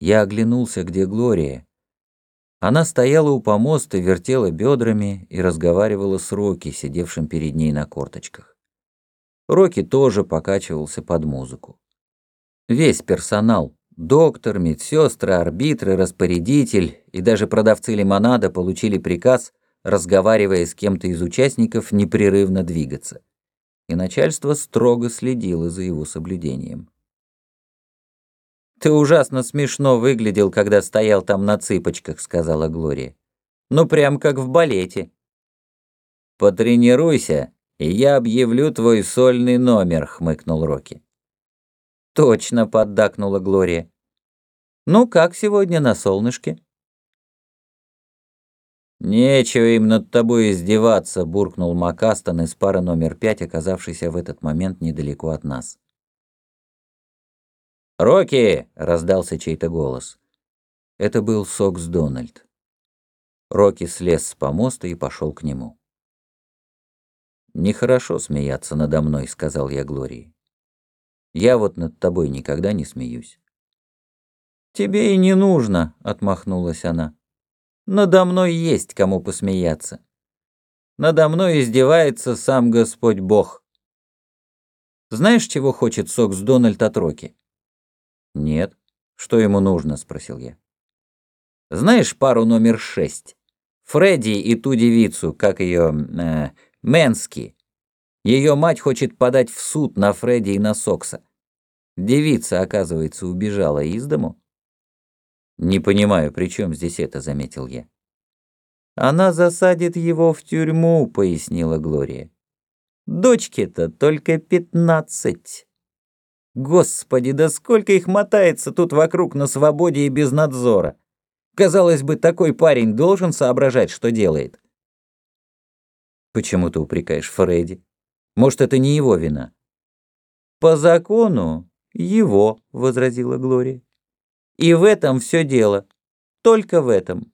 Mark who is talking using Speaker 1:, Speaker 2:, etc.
Speaker 1: Я оглянулся, где Глория. Она стояла у помоста, вертела бедрами и разговаривала с Рокки, сидевшим перед ней на корточках. Рокки тоже покачивался под музыку. Весь персонал — доктор, медсестры, арбитры, распорядитель и даже продавцы лимонада получили приказ, разговаривая с кем-то из участников, непрерывно двигаться. И начальство строго следило за его соблюдением. «Ты ужасно смешно выглядел, когда стоял там на цыпочках», — сказала Глория. «Ну, прям как в балете». «Потренируйся, и я объявлю твой сольный номер», — хмыкнул Рокки. «Точно», — поддакнула Глория. «Ну, как сегодня на солнышке?» «Нечего им над тобой издеваться», — буркнул Макастон из пары номер пять, оказавшийся в этот момент недалеко от нас. «Рокки!» — раздался чей-то голос. Это был Сокс Дональд. Рокки слез с помоста и пошел к нему. «Нехорошо смеяться надо мной», — сказал я Глории. «Я вот над тобой никогда не смеюсь». «Тебе и не нужно», — отмахнулась она. «Надо мной есть кому посмеяться. Надо мной издевается сам Господь Бог». Знаешь, чего хочет Сокс Дональд от Рокки? «Нет. Что ему нужно?» — спросил я. «Знаешь пару номер шесть? Фредди и ту девицу, как ее... Э, Мэнски. Ее мать хочет подать в суд на Фредди и на Сокса. Девица, оказывается, убежала из дому». «Не понимаю, при чем здесь это?» — заметил я. «Она засадит его в тюрьму», — пояснила Глория. «Дочке-то только пятнадцать». Господи, да сколько их мотается тут вокруг на свободе и без надзора. Казалось бы, такой парень должен соображать, что делает. Почему ты упрекаешь Фредди? Может, это не его вина? По закону его, возразила Глория. И в этом все дело. Только в этом.